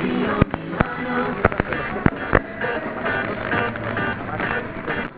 Thank you.